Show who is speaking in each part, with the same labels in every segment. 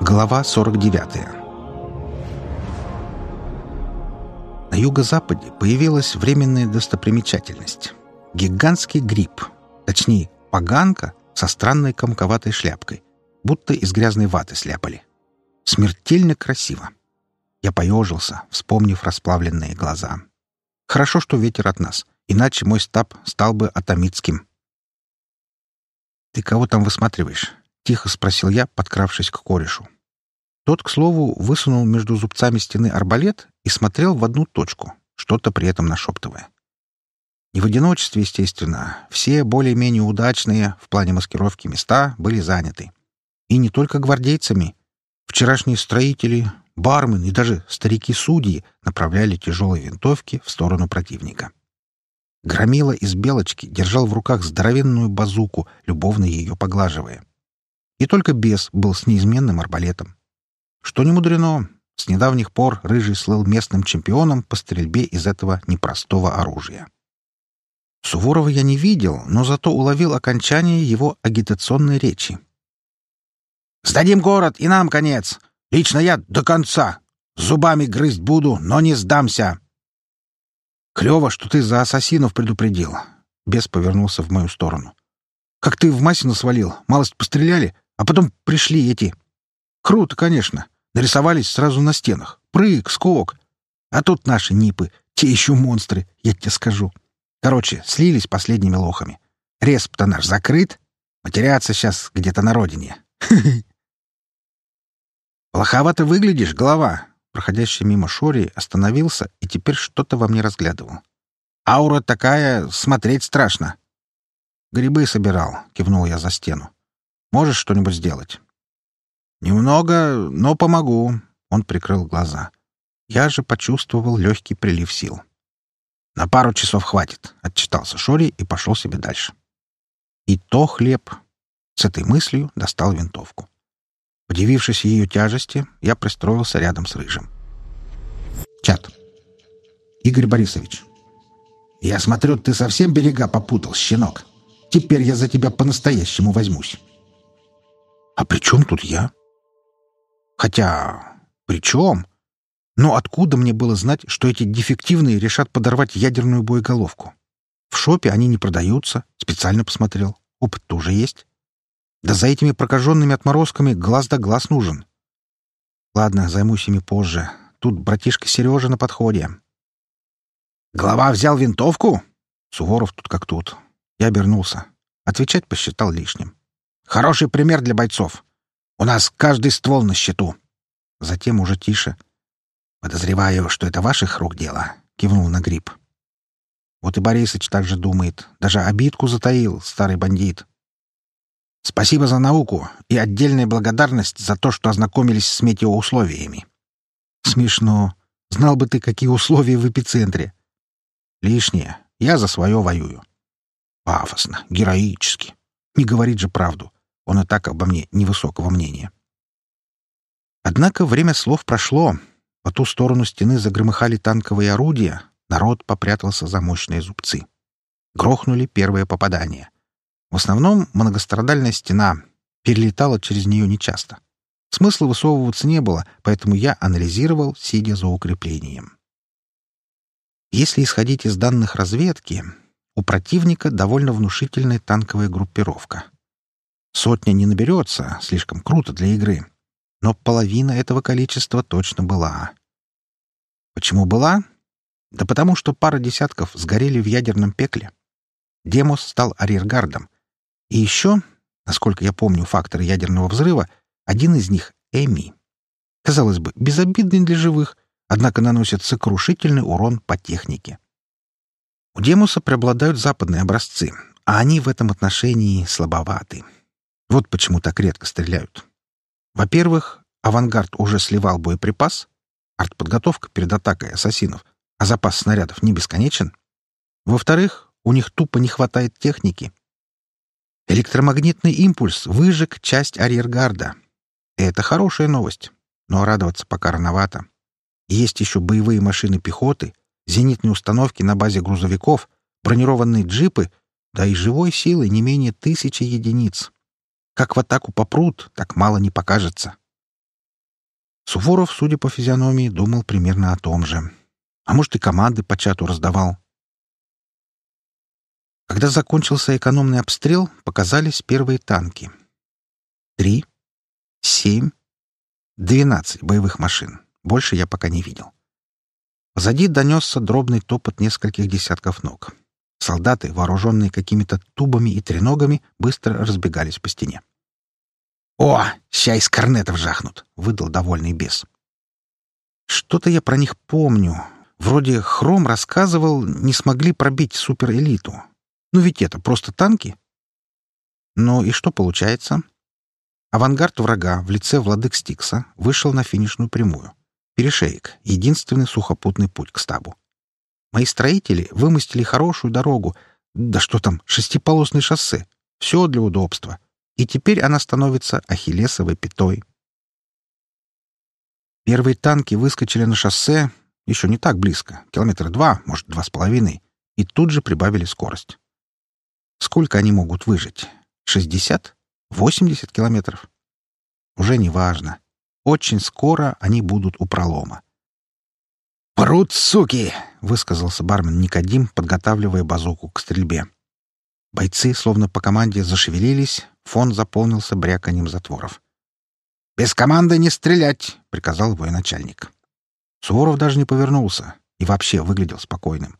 Speaker 1: Глава 49 На юго-западе появилась временная достопримечательность. Гигантский гриб, точнее, поганка со странной комковатой шляпкой, будто из грязной ваты сляпали. Смертельно красиво. Я поежился, вспомнив расплавленные глаза. Хорошо, что ветер от нас, иначе мой стаб стал бы атомитским. «Ты кого там высматриваешь?» — тихо спросил я, подкравшись к корешу. Тот, к слову, высунул между зубцами стены арбалет и смотрел в одну точку, что-то при этом нашептывая. Не в одиночестве, естественно. Все более-менее удачные в плане маскировки места были заняты. И не только гвардейцами. Вчерашние строители, бармен и даже старики-судьи направляли тяжелые винтовки в сторону противника. Громила из белочки держал в руках здоровенную базуку, любовно ее поглаживая. И только бес был с неизменным арбалетом. Что не мудрено, с недавних пор Рыжий слыл местным чемпионом по стрельбе из этого непростого оружия. Суворова я не видел, но зато уловил окончание его агитационной речи. «Сдадим город, и нам конец! Лично я до конца! Зубами грызть буду, но не сдамся!» «Клево, что ты за ассасинов предупредил!» Бес повернулся в мою сторону. «Как ты в Масину свалил, малость постреляли, а потом пришли эти...» «Круто, конечно. Нарисовались сразу на стенах. Прыг, скок. А тут наши нипы, те еще монстры, я тебе скажу. Короче, слились последними лохами. Респ-то наш закрыт. Потеряться сейчас где-то на родине. Плохово ты выглядишь, голова. Проходящий мимо Шори остановился и теперь что-то во мне разглядывал. Аура такая, смотреть страшно. Грибы собирал, кивнул я за стену. Можешь что-нибудь сделать? «Немного, но помогу», — он прикрыл глаза. Я же почувствовал легкий прилив сил. «На пару часов хватит», — отчитался Шори и пошел себе дальше. «И то хлеб». С этой мыслью достал винтовку. Удивившись ее тяжести, я пристроился рядом с Рыжим. Чат. «Игорь Борисович, я смотрю, ты совсем берега попутал, щенок. Теперь я за тебя по-настоящему возьмусь». «А при чем тут я?» Хотя... при чем? Но откуда мне было знать, что эти дефективные решат подорвать ядерную боеголовку? В шопе они не продаются, специально посмотрел. Опыт тоже есть. Да за этими прокаженными отморозками глаз да глаз нужен. Ладно, займусь ими позже. Тут братишка Сережа на подходе. Глава взял винтовку? Суворов тут как тут. Я обернулся. Отвечать посчитал лишним. Хороший пример для бойцов. У нас каждый ствол на счету. Затем уже тише. Подозреваю, что это ваших рук дело, кивнул на гриб. Вот и Борисыч так же думает. Даже обидку затаил, старый бандит. Спасибо за науку и отдельная благодарность за то, что ознакомились с метеоусловиями. Смешно. Знал бы ты, какие условия в эпицентре. Лишнее. Я за свое воюю. Пафосно, героически. Не говорит же правду. Он и так обо мне невысокого мнения. Однако время слов прошло. По ту сторону стены загромыхали танковые орудия. Народ попрятался за мощные зубцы. Грохнули первые попадания. В основном многострадальная стена. Перелетала через нее нечасто. Смысла высовываться не было, поэтому я анализировал, сидя за укреплением. Если исходить из данных разведки, у противника довольно внушительная танковая группировка. Сотня не наберется, слишком круто для игры. Но половина этого количества точно была. Почему была? Да потому что пара десятков сгорели в ядерном пекле. Демос стал арьергардом. И еще, насколько я помню факторы ядерного взрыва, один из них — Эми. Казалось бы, безобидный для живых, однако наносит сокрушительный урон по технике. У Демоса преобладают западные образцы, а они в этом отношении слабоваты. Вот почему так редко стреляют. Во-первых, авангард уже сливал боеприпас, артподготовка перед атакой ассасинов, а запас снарядов не бесконечен. Во-вторых, у них тупо не хватает техники. Электромагнитный импульс выжег часть арьергарда. Это хорошая новость, но радоваться пока рановато. Есть еще боевые машины пехоты, зенитные установки на базе грузовиков, бронированные джипы, да и живой силы не менее тысячи единиц. Как в атаку попрут, так мало не покажется. Суворов, судя по физиономии, думал примерно о том же. А может, и команды по чату раздавал. Когда закончился экономный обстрел, показались первые танки. Три, семь, двенадцать боевых машин. Больше я пока не видел. Позади донесся дробный топот нескольких десятков ног. Солдаты, вооруженные какими-то тубами и треногами, быстро разбегались по стене. «О, ща из корнетов жахнут!» — выдал довольный бес. «Что-то я про них помню. Вроде Хром рассказывал, не смогли пробить суперэлиту. Ну ведь это просто танки. Ну и что получается? Авангард врага в лице владык Стикса вышел на финишную прямую. Перешеек — единственный сухопутный путь к стабу. Мои строители вымостили хорошую дорогу, да что там, шестиполосное шоссе. Все для удобства. И теперь она становится ахиллесовой пятой. Первые танки выскочили на шоссе еще не так близко, километра два, может, два с половиной, и тут же прибавили скорость. Сколько они могут выжить? Шестьдесят? Восемьдесят километров? Уже не важно. Очень скоро они будут у пролома. «Прут, суки!» — высказался бармен Никодим, подготавливая базуку к стрельбе. Бойцы, словно по команде, зашевелились, фон заполнился бряканьем затворов. «Без команды не стрелять!» — приказал военачальник. Суворов даже не повернулся и вообще выглядел спокойным.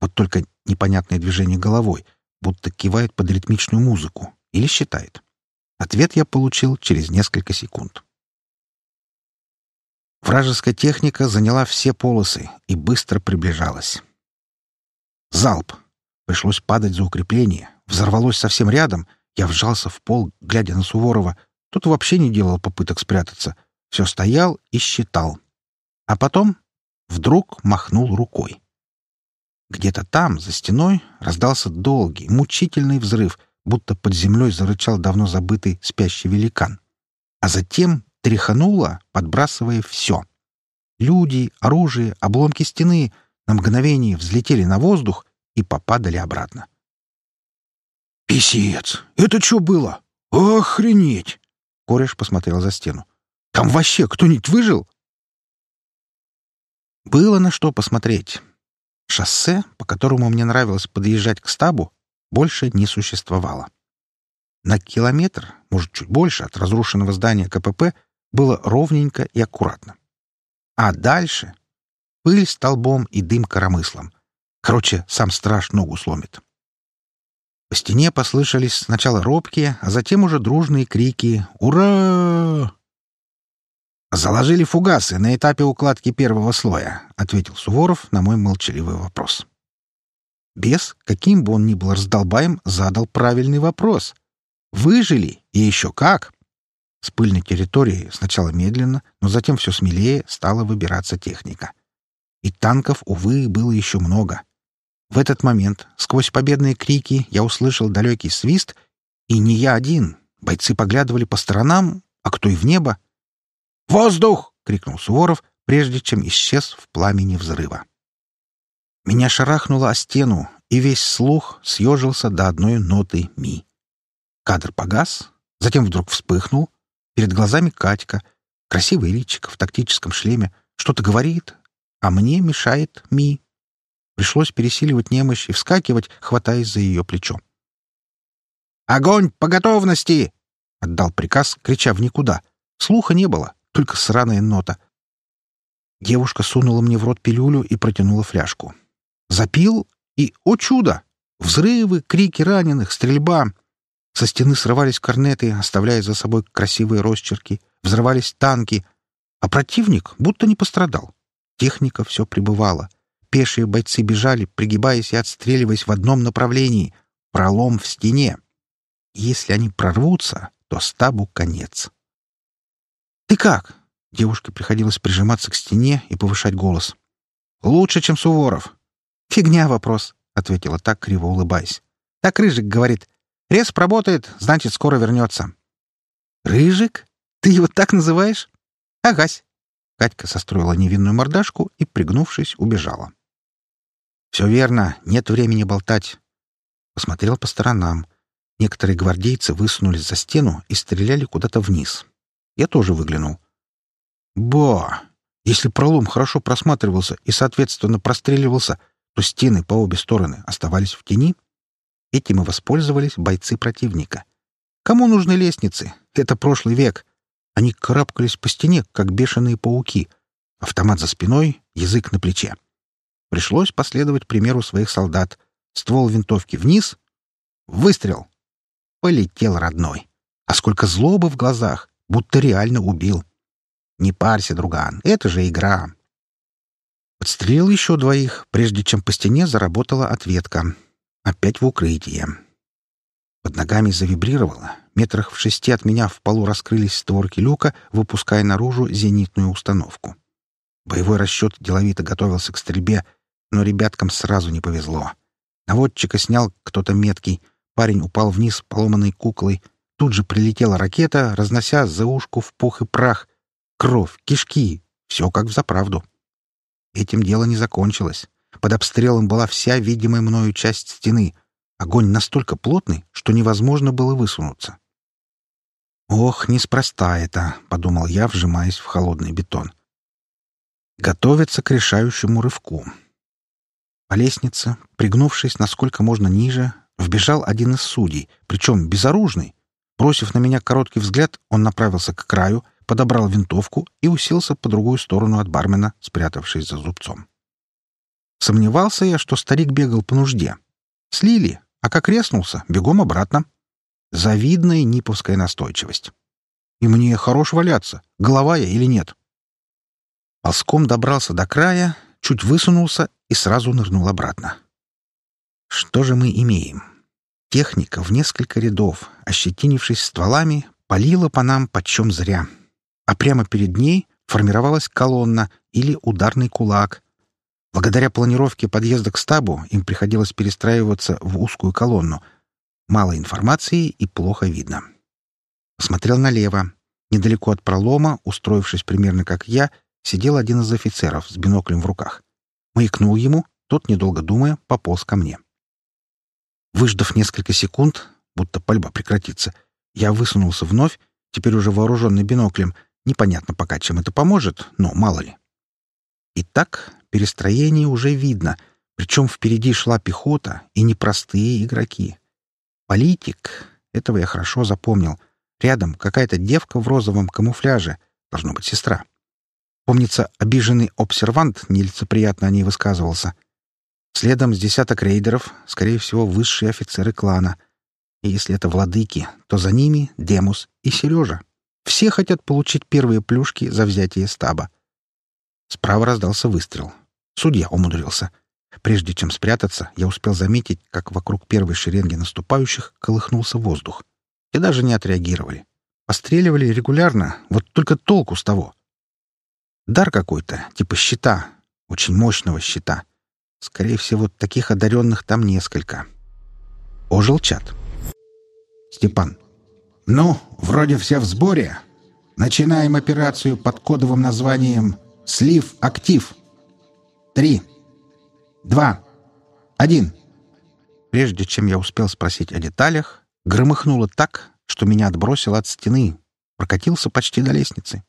Speaker 1: Вот только непонятное движение головой, будто кивает под ритмичную музыку или считает. Ответ я получил через несколько секунд. Вражеская техника заняла все полосы и быстро приближалась. Залп. Пришлось падать за укрепление. Взорвалось совсем рядом. Я вжался в пол, глядя на Суворова. Тот вообще не делал попыток спрятаться. Все стоял и считал. А потом вдруг махнул рукой. Где-то там, за стеной, раздался долгий, мучительный взрыв, будто под землей зарычал давно забытый спящий великан. А затем тряхануло, подбрасывая все. Люди, оружие, обломки стены на мгновение взлетели на воздух и попадали обратно. «Писец! Это что было? Охренеть!» Кореш посмотрел за стену. «Там вообще кто-нибудь выжил?» Было на что посмотреть. Шоссе, по которому мне нравилось подъезжать к стабу, больше не существовало. На километр, может, чуть больше от разрушенного здания КПП было ровненько и аккуратно. А дальше — пыль столбом и дым коромыслом. Короче, сам страж ногу сломит. По стене послышались сначала робкие, а затем уже дружные крики «Ура!». «Заложили фугасы на этапе укладки первого слоя», — ответил Суворов на мой молчаливый вопрос. Бес, каким бы он ни был раздолбаем, задал правильный вопрос. «Выжили? И еще как!» С пыльной территории сначала медленно, но затем все смелее стала выбираться техника. И танков, увы, было еще много. В этот момент, сквозь победные крики, я услышал далекий свист, и не я один. Бойцы поглядывали по сторонам, а кто и в небо. «Воздух!» — крикнул Суворов, прежде чем исчез в пламени взрыва. Меня шарахнуло о стену, и весь слух съежился до одной ноты «ми». Кадр погас, затем вдруг вспыхнул. Перед глазами Катька, красивый личик в тактическом шлеме, что-то говорит, а мне мешает «ми». Пришлось пересиливать немощь и вскакивать, хватаясь за ее плечо. «Огонь по готовности!» — отдал приказ, крича в никуда. Слуха не было только сраная нота. Девушка сунула мне в рот пилюлю и протянула фляжку. Запил, и, о чудо! Взрывы, крики раненых, стрельба. Со стены срывались корнеты, оставляя за собой красивые росчерки. Взрывались танки. А противник будто не пострадал. Техника все пребывала. Пешие бойцы бежали, пригибаясь и отстреливаясь в одном направлении. Пролом в стене. Если они прорвутся, то стабу конец. «Ты как?» Девушке приходилось прижиматься к стене и повышать голос. «Лучше, чем Суворов». «Фигня вопрос», — ответила так, криво улыбаясь. «Так Рыжик говорит. Рез работает, значит, скоро вернется». «Рыжик? Ты его так называешь?» «Агась». Катька состроила невинную мордашку и, пригнувшись, убежала. «Все верно, нет времени болтать». Посмотрел по сторонам. Некоторые гвардейцы высунулись за стену и стреляли куда-то вниз. Я тоже выглянул. Ба! Если пролом хорошо просматривался и, соответственно, простреливался, то стены по обе стороны оставались в тени. Этим и воспользовались бойцы противника. Кому нужны лестницы? Это прошлый век. Они карабкались по стене, как бешеные пауки. Автомат за спиной, язык на плече. Пришлось последовать примеру своих солдат. Ствол винтовки вниз. Выстрел. Полетел родной. А сколько злобы в глазах, будто реально убил. Не парься, друган, это же игра. Подстрелил еще двоих, прежде чем по стене заработала ответка. Опять в укрытие. Под ногами завибрировало. Метрах в шести от меня в полу раскрылись створки люка, выпуская наружу зенитную установку. Боевой расчет деловито готовился к стрельбе, но ребяткам сразу не повезло. Наводчика снял кто-то меткий. Парень упал вниз поломанной куклой. Тут же прилетела ракета, разнося за ушку в пух и прах. Кровь, кишки — все как в заправду. Этим дело не закончилось. Под обстрелом была вся видимая мною часть стены. Огонь настолько плотный, что невозможно было высунуться. «Ох, неспроста это», — подумал я, вжимаясь в холодный бетон. Готовится к решающему рывку. По лестнице, пригнувшись насколько можно ниже, вбежал один из судей, причем безоружный. Бросив на меня короткий взгляд, он направился к краю, подобрал винтовку и уселся по другую сторону от бармена, спрятавшись за зубцом. Сомневался я, что старик бегал по нужде. Слили, а как резнулся, бегом обратно. Завидная ниповская настойчивость. И мне хорош валяться, голова я или нет. Ползком добрался до края, чуть высунулся и сразу нырнул обратно. Что же мы имеем? Техника в несколько рядов, ощетинившись стволами, палила по нам почем зря. А прямо перед ней формировалась колонна или ударный кулак. Благодаря планировке подъезда к стабу им приходилось перестраиваться в узкую колонну. Мало информации и плохо видно. Посмотрел налево. Недалеко от пролома, устроившись примерно как я, сидел один из офицеров с биноклем в руках. Маякнул ему, тот, недолго думая, пополз ко мне. Выждав несколько секунд, будто пальба прекратится, я высунулся вновь, теперь уже вооруженный биноклем. Непонятно пока, чем это поможет, но мало ли. Итак, перестроение уже видно, причем впереди шла пехота и непростые игроки. Политик, этого я хорошо запомнил. Рядом какая-то девка в розовом камуфляже, должно быть сестра. Помнится, обиженный обсервант нелицеприятно о ней высказывался. Следом с десяток рейдеров, скорее всего, высшие офицеры клана. И если это владыки, то за ними Демус и Сережа. Все хотят получить первые плюшки за взятие стаба. Справа раздался выстрел. Судья умудрился. Прежде чем спрятаться, я успел заметить, как вокруг первой шеренги наступающих колыхнулся воздух. И даже не отреагировали. Постреливали регулярно, вот только толку с того. Дар какой-то, типа щита, очень мощного щита. Скорее всего, таких одаренных там несколько. Ожил чат. Степан. «Ну, вроде все в сборе. Начинаем операцию под кодовым названием «Слив актив». Три, два, один». Прежде чем я успел спросить о деталях, громыхнуло так, что меня отбросило от стены, прокатился почти до лестницы.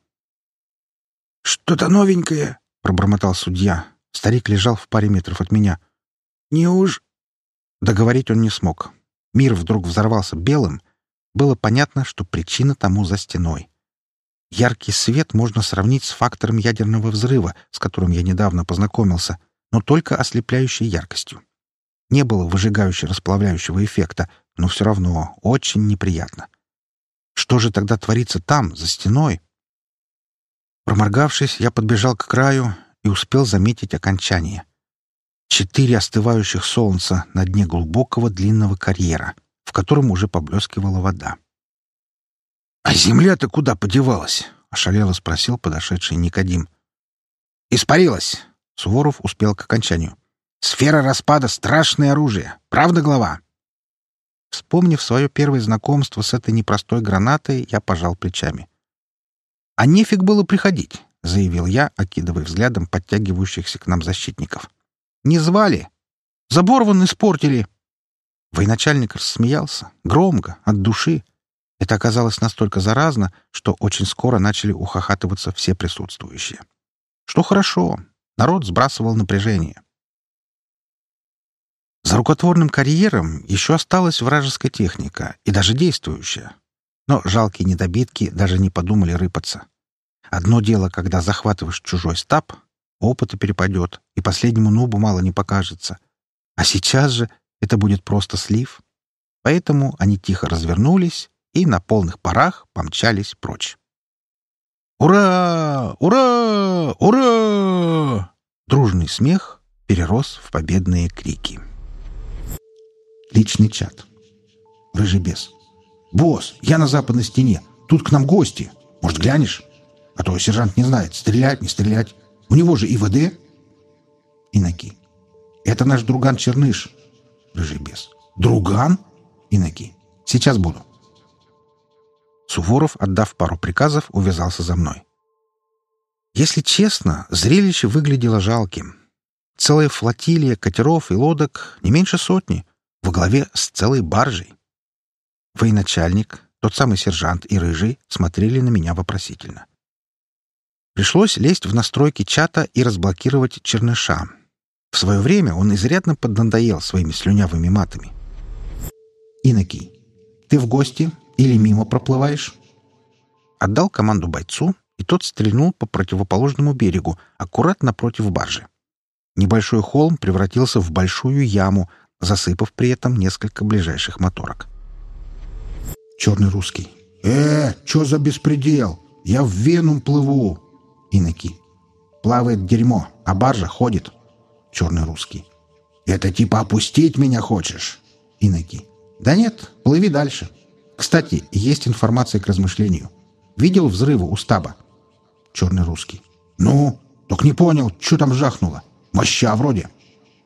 Speaker 1: «Что-то новенькое!» — пробормотал судья. Старик лежал в паре метров от меня. «Не уж...» Договорить он не смог. Мир вдруг взорвался белым. Было понятно, что причина тому за стеной. Яркий свет можно сравнить с фактором ядерного взрыва, с которым я недавно познакомился, но только ослепляющей яркостью. Не было выжигающего расплавляющего эффекта, но все равно очень неприятно. Что же тогда творится там, за стеной? Проморгавшись, я подбежал к краю и успел заметить окончание. Четыре остывающих солнца на дне глубокого длинного карьера, в котором уже поблескивала вода. «А земля-то куда подевалась?» — ошалело спросил подошедший Никодим. «Испарилась!» — Суворов успел к окончанию. «Сфера распада — страшное оружие. Правда, глава?» Вспомнив свое первое знакомство с этой непростой гранатой, я пожал плечами. «А нефиг было приходить», — заявил я, окидывая взглядом подтягивающихся к нам защитников. «Не звали. Забор испортили». Военачальник рассмеялся, громко, от души. Это оказалось настолько заразно, что очень скоро начали ухахатываться все присутствующие. Что хорошо, народ сбрасывал напряжение. За рукотворным карьером еще осталась вражеская техника, и даже действующая. Но жалкие недобитки даже не подумали рыпаться. Одно дело, когда захватываешь чужой стаб, опыта перепадет, и последнему нубу мало не покажется. А сейчас же это будет просто слив. Поэтому они тихо развернулись и на полных парах помчались прочь. «Ура! Ура! Ура!» Дружный смех перерос в победные крики. Личный чат. Рыжий бес. «Босс, я на западной стене. Тут к нам гости. Может, глянешь? А то сержант не знает, стрелять, не стрелять. У него же ИВД». Иноки. «Это наш друган Черныш». Рыжий бес. «Друган?» Иноки. «Сейчас буду». Суворов, отдав пару приказов, увязался за мной. Если честно, зрелище выглядело жалким. Целая флотилия катеров и лодок, не меньше сотни, во главе с целой баржей. Военачальник, тот самый сержант и рыжий смотрели на меня вопросительно. Пришлось лезть в настройки чата и разблокировать черныша. В свое время он изрядно поднадоел своими слюнявыми матами. «Инокий, ты в гости или мимо проплываешь?» Отдал команду бойцу, и тот стрельнул по противоположному берегу, аккуратно против баржи. Небольшой холм превратился в большую яму, засыпав при этом несколько ближайших моторок. Черный русский. «Э, что за беспредел? Я в Венум плыву!» Иноки. «Плавает дерьмо, а баржа ходит». Черный русский. «Это типа опустить меня хочешь?» Иноки. «Да нет, плыви дальше. Кстати, есть информация к размышлению. Видел взрывы у стаба?» Черный русский. «Ну, только не понял, что там жахнуло. Моща вроде».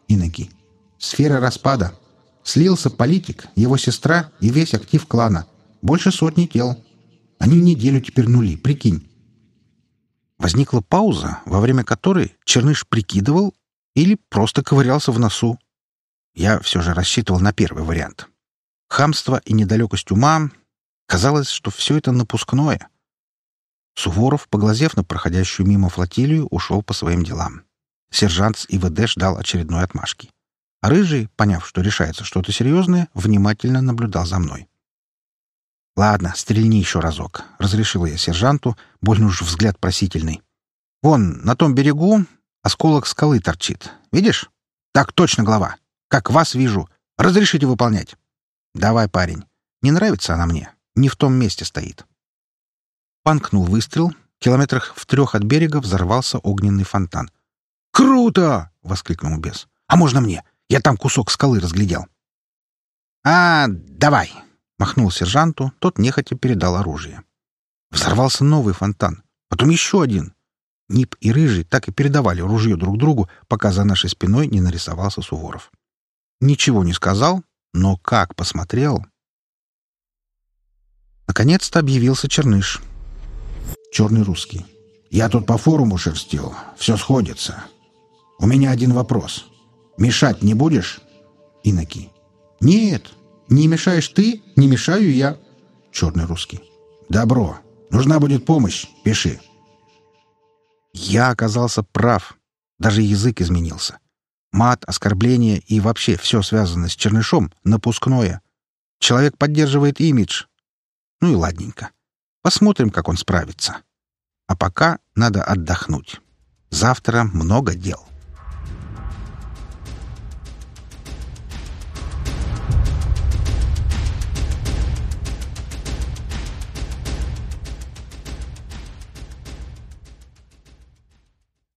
Speaker 1: Иноки. Сфера распада. Слился политик, его сестра и весь актив клана. Больше сотни тел. Они неделю теперь нули, прикинь. Возникла пауза, во время которой Черныш прикидывал или просто ковырялся в носу. Я все же рассчитывал на первый вариант. Хамство и недалекость ума. Казалось, что все это напускное. Суворов, поглазев на проходящую мимо флотилию, ушел по своим делам. Сержант с ИВД ждал очередной отмашки. А Рыжий, поняв, что решается что-то серьезное, внимательно наблюдал за мной. «Ладно, стрельни еще разок», — разрешила я сержанту, больно уж взгляд просительный. «Вон, на том берегу осколок скалы торчит. Видишь? Так точно, глава. Как вас вижу. Разрешите выполнять». «Давай, парень. Не нравится она мне. Не в том месте стоит». Панкнул выстрел. Километрах в трех от берега взорвался огненный фонтан. «Круто!» — воскликнул бес. «А можно мне? Я там кусок скалы разглядел. «А, давай!» — махнул сержанту, тот нехотя передал оружие. Взорвался новый фонтан, потом еще один. Нип и Рыжий так и передавали ружье друг другу, пока за нашей спиной не нарисовался Суворов. Ничего не сказал, но как посмотрел... Наконец-то объявился Черныш. Черный русский. «Я тут по форуму шерстил. Все сходится. У меня один вопрос. Мешать не будешь? Иноки. Нет, не мешаешь ты, не мешаю я. Черный русский. Добро. Нужна будет помощь. Пиши. Я оказался прав. Даже язык изменился. Мат, оскорбление и вообще все связанное с чернышом — напускное. Человек поддерживает имидж. Ну и ладненько. Посмотрим, как он справится. А пока надо отдохнуть. Завтра много дел.